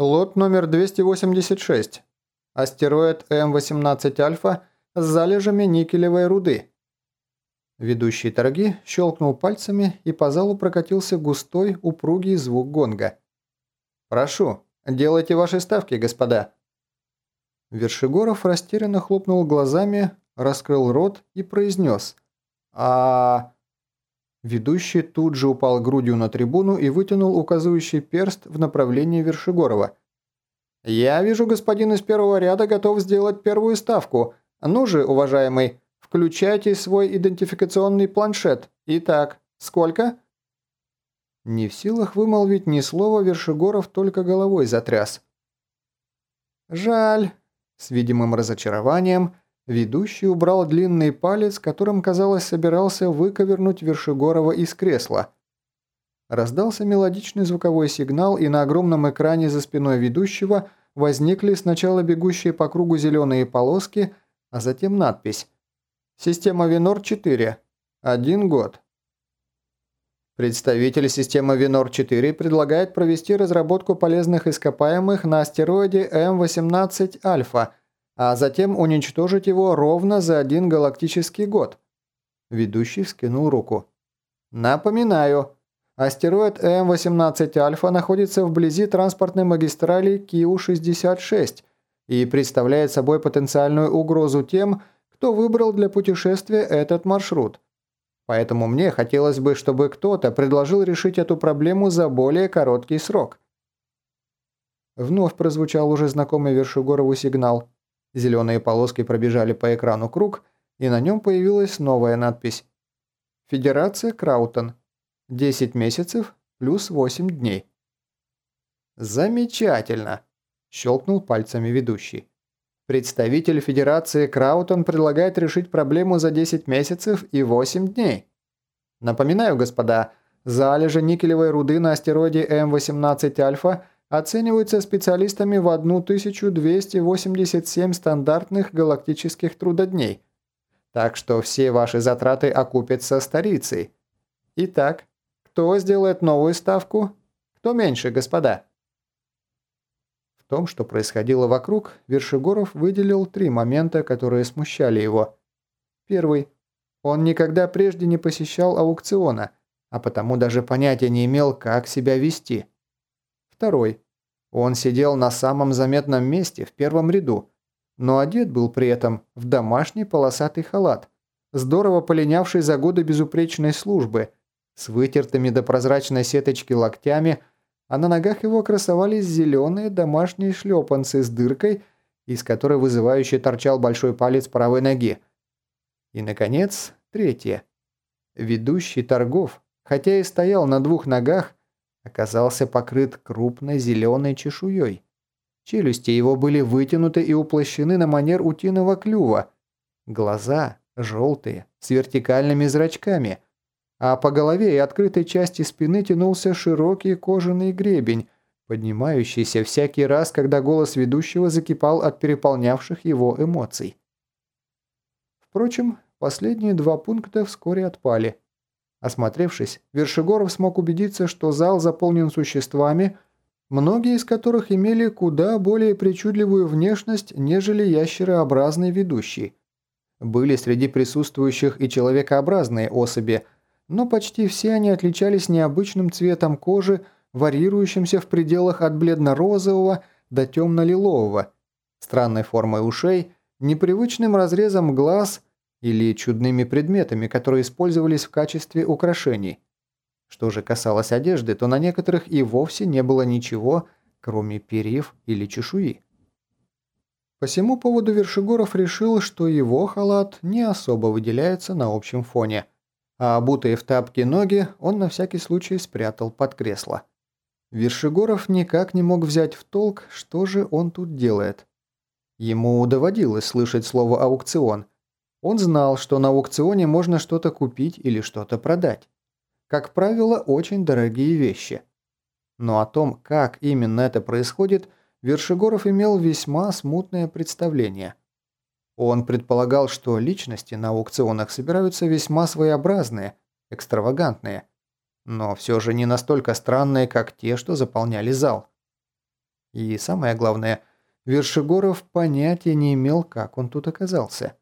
Лот номер 286. Астероид М18 Альфа с залежами никелевой руды. Ведущий торги щелкнул пальцами, и по залу прокатился густой, упругий звук гонга. «Прошу, делайте ваши ставки, господа». Вершигоров растерянно хлопнул глазами, раскрыл рот и произнес «А...» Ведущий тут же упал грудью на трибуну и вытянул указывающий перст в направлении Вершигорова. «Я вижу, господин из первого ряда готов сделать первую ставку. Ну же, уважаемый, включайте свой идентификационный планшет. Итак, сколько?» Не в силах вымолвить ни слова, Вершигоров только головой затряс. «Жаль», – с видимым разочарованием – Ведущий убрал длинный палец, которым, казалось, собирался выковернуть Вершигорова из кресла. Раздался мелодичный звуковой сигнал, и на огромном экране за спиной ведущего возникли сначала бегущие по кругу зеленые полоски, а затем надпись «Система Винор-4. Один год». Представитель системы Винор-4 предлагает провести разработку полезных ископаемых на астероиде М-18 Альфа – а затем уничтожить его ровно за один галактический год. Ведущий вскинул руку. Напоминаю, астероид М18 Альфа находится вблизи транспортной магистрали Киу-66 и представляет собой потенциальную угрозу тем, кто выбрал для путешествия этот маршрут. Поэтому мне хотелось бы, чтобы кто-то предложил решить эту проблему за более короткий срок. Вновь прозвучал уже знакомый Вершигорову сигнал. Зеленые полоски пробежали по экрану круг, и на нем появилась новая надпись. Федерация Краутон. 10 месяцев плюс 8 дней. «Замечательно!» – щелкнул пальцами ведущий. Представитель Федерации Краутон предлагает решить проблему за 10 месяцев и 8 дней. Напоминаю, господа, залежи никелевой руды на астероиде М18 Альфа оцениваются специалистами в 1287 стандартных галактических трудодней. Так что все ваши затраты окупятся старицей. Итак, кто сделает новую ставку? Кто меньше, господа? В том, что происходило вокруг, Вершигоров выделил три момента, которые смущали его. Первый. Он никогда прежде не посещал аукциона, а потому даже понятия не имел, как себя вести. Второй. Он сидел на самом заметном месте, в первом ряду, но одет был при этом в домашний полосатый халат, здорово полинявший за годы безупречной службы, с вытертыми до прозрачной сеточки локтями, а на ногах его красовались зеленые домашние шлепанцы с дыркой, из которой вызывающе торчал большой палец правой ноги. И, наконец, третье. Ведущий торгов, хотя и стоял на двух ногах, оказался покрыт крупной зеленой чешуей. Челюсти его были вытянуты и уплощены на манер утиного клюва. Глаза желтые, с вертикальными зрачками, а по голове и открытой части спины тянулся широкий кожаный гребень, поднимающийся всякий раз, когда голос ведущего закипал от переполнявших его эмоций. Впрочем, последние два пункта вскоре отпали – Осмотревшись, Вершигоров смог убедиться, что зал заполнен существами, многие из которых имели куда более причудливую внешность, нежели ящерообразный ведущий. Были среди присутствующих и человекообразные особи, но почти все они отличались необычным цветом кожи, варьирующимся в пределах от бледно-розового до темно-лилового, странной формой ушей, непривычным разрезом глаз – или чудными предметами, которые использовались в качестве украшений. Что же касалось одежды, то на некоторых и вовсе не было ничего, кроме перьев или чешуи. По всему поводу Вершигоров решил, что его халат не особо выделяется на общем фоне, а обутые в тапки ноги он на всякий случай спрятал под кресло. Вершигоров никак не мог взять в толк, что же он тут делает. Ему доводилось слышать слово «аукцион», он знал, что на аукционе можно что-то купить или что-то продать. Как правило, очень дорогие вещи. Но о том, как именно это происходит, Вершигоров имел весьма смутное представление. Он предполагал, что личности на аукционах собираются весьма своеобразные, экстравагантные, но все же не настолько странные, как те, что заполняли зал. И самое главное, Вершигоров понятия не имел, как он тут оказался.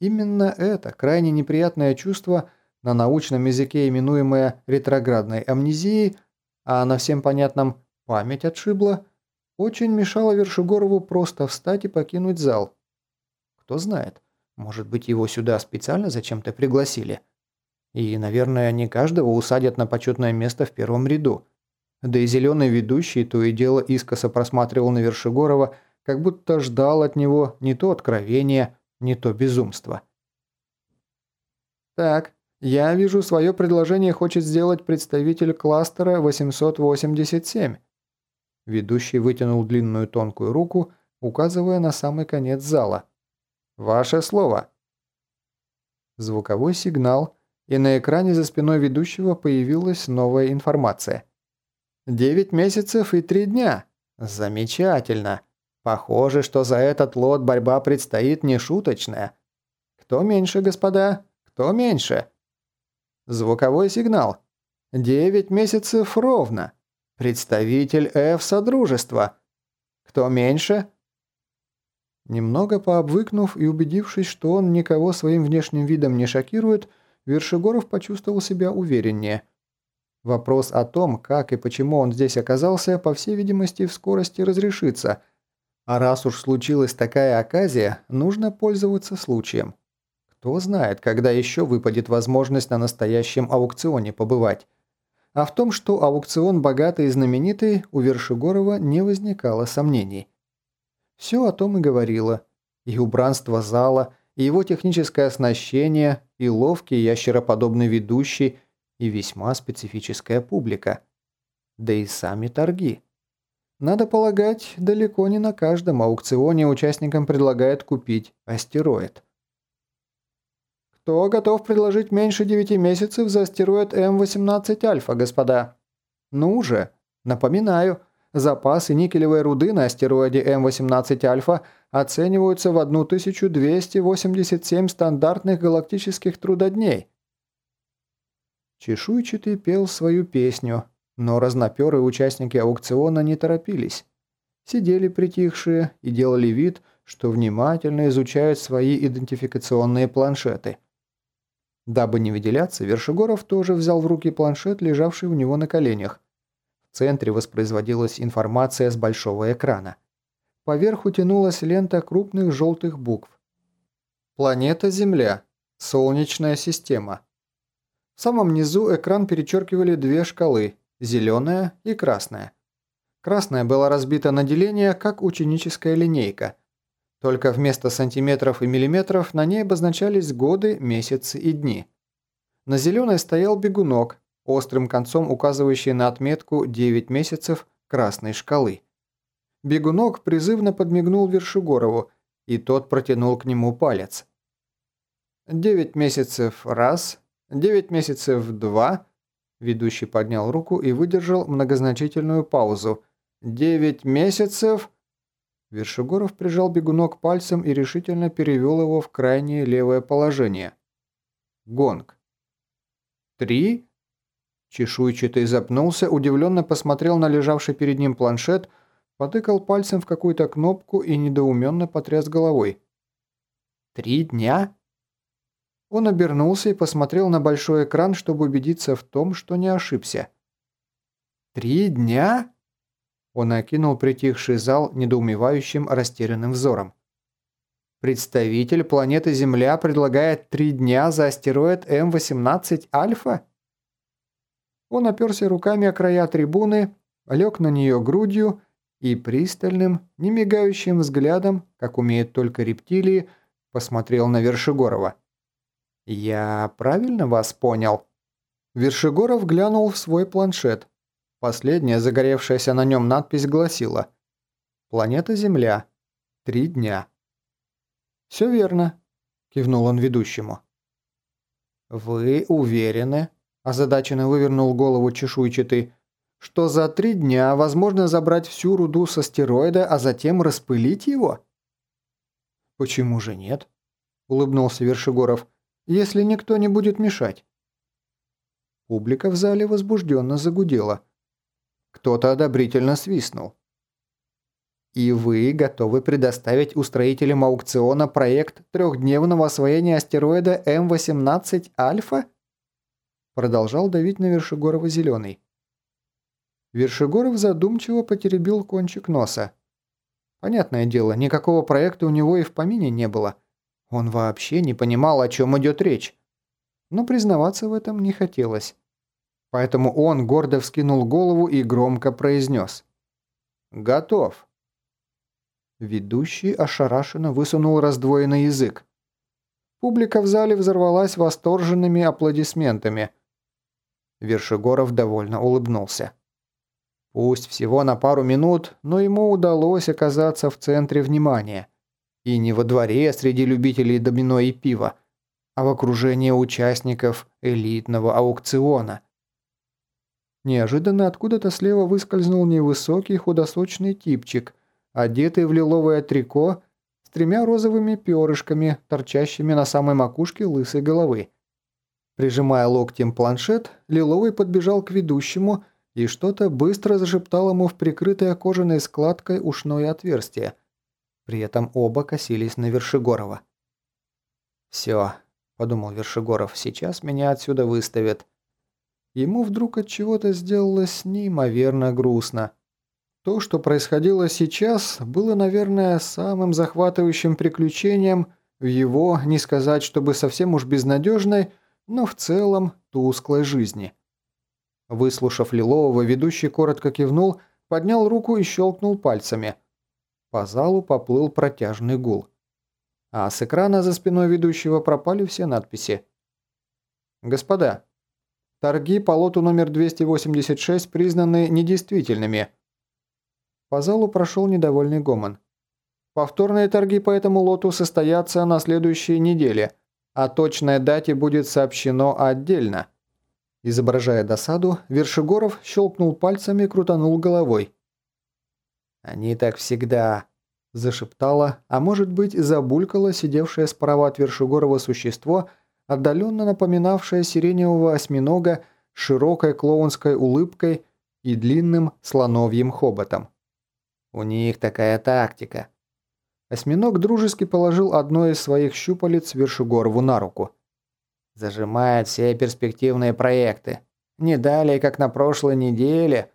Именно это крайне неприятное чувство, на научном языке именуемое ретроградной амнезией, а на всем понятном «память отшибла», очень мешало Вершигорову просто встать и покинуть зал. Кто знает, может быть, его сюда специально зачем-то пригласили. И, наверное, не каждого усадят на почетное место в первом ряду. Да и зеленый ведущий то и дело искоса просматривал на Вершигорова, как будто ждал от него не то откровения, не то безумство. «Так, я вижу, свое предложение хочет сделать представитель кластера 887». Ведущий вытянул длинную тонкую руку, указывая на самый конец зала. «Ваше слово». Звуковой сигнал, и на экране за спиной ведущего появилась новая информация. «Девять месяцев и три дня. Замечательно. Похоже, что за этот лот борьба предстоит нешуточная. Кто меньше, господа? Кто меньше? Звуковой сигнал. Девять месяцев ровно. Представитель F-содружества. Кто меньше? Немного пообвыкнув и убедившись, что он никого своим внешним видом не шокирует, Вершигоров почувствовал себя увереннее. Вопрос о том, как и почему он здесь оказался, по всей видимости, в скорости разрешится – а раз уж случилась такая оказия, нужно пользоваться случаем. Кто знает, когда еще выпадет возможность на настоящем аукционе побывать. А в том, что аукцион богатый и знаменитый, у Вершигорова не возникало сомнений. Все о том и говорило. И убранство зала, и его техническое оснащение, и ловкий ящероподобный ведущий, и весьма специфическая публика. Да и сами торги. Надо полагать, далеко не на каждом аукционе участникам предлагают купить астероид. Кто готов предложить меньше 9 месяцев за астероид М-18 Альфа, господа? Ну же, напоминаю, запасы никелевой руды на астероиде М-18 Альфа оцениваются в 1287 стандартных галактических трудодней. Чешуйчатый пел свою песню, но разноперые участники аукциона не торопились. Сидели притихшие и делали вид, что внимательно изучают свои идентификационные планшеты. Дабы не выделяться, Вершигоров тоже взял в руки планшет, лежавший у него на коленях. В центре воспроизводилась информация с большого экрана. Поверху тянулась лента крупных желтых букв. Планета Земля. Солнечная система. В самом низу экран перечеркивали две шкалы зеленая и красная. Красная была разбита на деление, как ученическая линейка. Только вместо сантиметров и миллиметров на ней обозначались годы, месяцы и дни. На зеленой стоял бегунок, острым концом указывающий на отметку 9 месяцев красной шкалы. Бегунок призывно подмигнул Вершигорову, и тот протянул к нему палец. «Девять месяцев – раз, девять месяцев – два, Ведущий поднял руку и выдержал многозначительную паузу. «Девять месяцев?» Вершигоров прижал бегунок пальцем и решительно перевел его в крайнее левое положение. Гонг. «Три?» Чешуйчатый запнулся, удивленно посмотрел на лежавший перед ним планшет, потыкал пальцем в какую-то кнопку и недоуменно потряс головой. «Три дня?» Он обернулся и посмотрел на большой экран, чтобы убедиться в том, что не ошибся. «Три дня?» Он окинул притихший зал недоумевающим растерянным взором. «Представитель планеты Земля предлагает три дня за астероид М-18 Альфа?» Он оперся руками о края трибуны, лег на нее грудью и пристальным, немигающим взглядом, как умеют только рептилии, посмотрел на Вершигорова. «Я правильно вас понял?» Вершигоров глянул в свой планшет. Последняя загоревшаяся на нем надпись гласила «Планета Земля. Три дня». «Все верно», – кивнул он ведущему. «Вы уверены?» – озадаченно вывернул голову чешуйчатый, «что за три дня возможно забрать всю руду с астероида, а затем распылить его?» «Почему же нет?» – улыбнулся Вершигоров если никто не будет мешать. Публика в зале возбужденно загудела. Кто-то одобрительно свистнул. И вы готовы предоставить устроителям аукциона проект трехдневного освоения астероида М-18 Альфа? Продолжал давить на Вершигорова Зеленый. Вершигоров задумчиво потеребил кончик носа. Понятное дело, никакого проекта у него и в помине не было. Он вообще не понимал, о чем идет речь. Но признаваться в этом не хотелось. Поэтому он гордо вскинул голову и громко произнес. «Готов». Ведущий ошарашенно высунул раздвоенный язык. Публика в зале взорвалась восторженными аплодисментами. Вершигоров довольно улыбнулся. Пусть всего на пару минут, но ему удалось оказаться в центре внимания. И не во дворе среди любителей домино и пива, а в окружении участников элитного аукциона. Неожиданно откуда-то слева выскользнул невысокий худосочный типчик, одетый в лиловое трико с тремя розовыми перышками, торчащими на самой макушке лысой головы. Прижимая локтем планшет, Лиловый подбежал к ведущему и что-то быстро зашептал ему в прикрытое кожаной складкой ушное отверстие. При этом оба косились на Вершигорова. «Все», – подумал Вершигоров, – «сейчас меня отсюда выставят». Ему вдруг от чего-то сделалось неимоверно грустно. То, что происходило сейчас, было, наверное, самым захватывающим приключением в его, не сказать, чтобы совсем уж безнадежной, но в целом тусклой жизни. Выслушав Лилового, ведущий коротко кивнул, поднял руку и щелкнул пальцами. По залу поплыл протяжный гул. А с экрана за спиной ведущего пропали все надписи. «Господа, торги по лоту номер 286 признаны недействительными». По залу прошел недовольный гомон. «Повторные торги по этому лоту состоятся на следующей неделе, а точная дате будет сообщено отдельно». Изображая досаду, Вершигоров щелкнул пальцами и крутанул головой. «Они так всегда», – зашептала, а может быть забулькало сидевшее справа от Вершигорова существо, отдаленно напоминавшее сиреневого осьминога широкой клоунской улыбкой и длинным слоновьим хоботом. «У них такая тактика». Осьминог дружески положил одно из своих щупалец Вершигорову на руку – Зажимает все перспективные проекты. Не далее, как на прошлой неделе.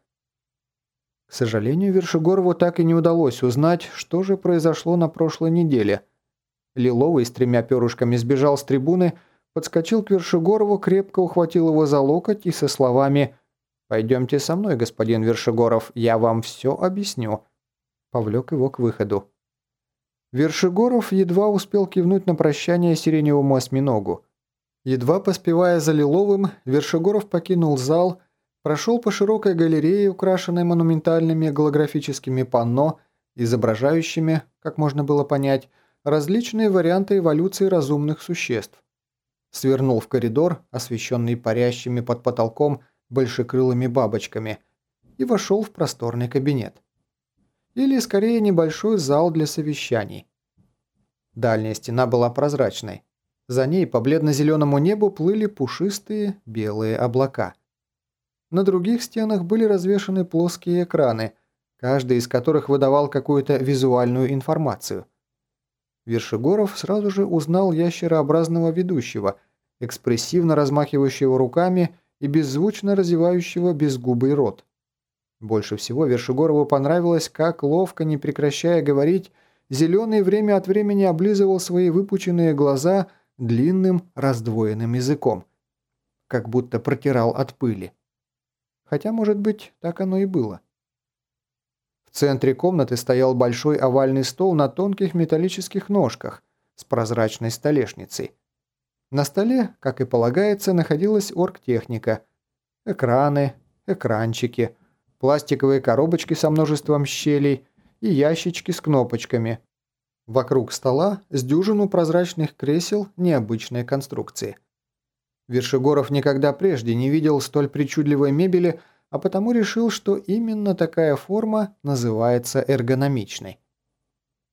К сожалению, Вершигорову так и не удалось узнать, что же произошло на прошлой неделе. Лиловый с тремя перышками сбежал с трибуны, подскочил к Вершигорову, крепко ухватил его за локоть и со словами «Пойдемте со мной, господин Вершигоров, я вам все объясню», повлек его к выходу. Вершигоров едва успел кивнуть на прощание сиреневому осьминогу. Едва поспевая за Лиловым, Вершигоров покинул зал, прошел по широкой галерее, украшенной монументальными голографическими панно, изображающими, как можно было понять, различные варианты эволюции разумных существ. Свернул в коридор, освещенный парящими под потолком большекрылыми бабочками, и вошел в просторный кабинет. Или, скорее, небольшой зал для совещаний. Дальняя стена была прозрачной, за ней по бледно-зеленому небу плыли пушистые белые облака. На других стенах были развешаны плоские экраны, каждый из которых выдавал какую-то визуальную информацию. Вершигоров сразу же узнал ящерообразного ведущего, экспрессивно размахивающего руками и беззвучно разевающего безгубый рот. Больше всего Вершигорову понравилось, как ловко, не прекращая говорить, Зеленый время от времени облизывал свои выпученные глаза – длинным раздвоенным языком, как будто протирал от пыли. Хотя, может быть, так оно и было. В центре комнаты стоял большой овальный стол на тонких металлических ножках с прозрачной столешницей. На столе, как и полагается, находилась оргтехника. Экраны, экранчики, пластиковые коробочки со множеством щелей и ящички с кнопочками – Вокруг стола с дюжину прозрачных кресел необычной конструкции. Вершигоров никогда прежде не видел столь причудливой мебели, а потому решил, что именно такая форма называется эргономичной.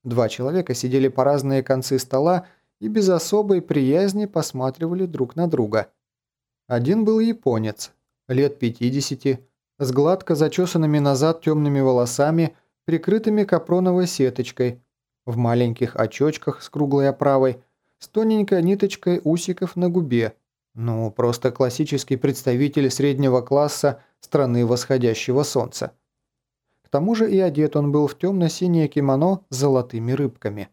Два человека сидели по разные концы стола и без особой приязни посматривали друг на друга. Один был японец, лет 50, с гладко зачесанными назад темными волосами, прикрытыми капроновой сеточкой, в маленьких очочках с круглой оправой, с тоненькой ниточкой усиков на губе. Ну, просто классический представитель среднего класса страны восходящего солнца. К тому же и одет он был в темно-синее кимоно с золотыми рыбками.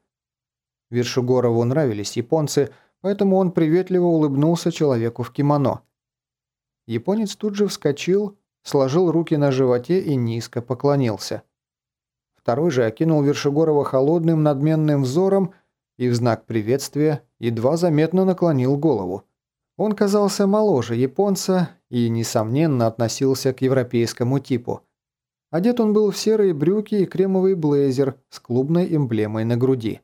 Вершигорову нравились японцы, поэтому он приветливо улыбнулся человеку в кимоно. Японец тут же вскочил, сложил руки на животе и низко поклонился. Второй же окинул Вершигорова холодным надменным взором и в знак приветствия едва заметно наклонил голову. Он казался моложе японца и, несомненно, относился к европейскому типу. Одет он был в серые брюки и кремовый блейзер с клубной эмблемой на груди.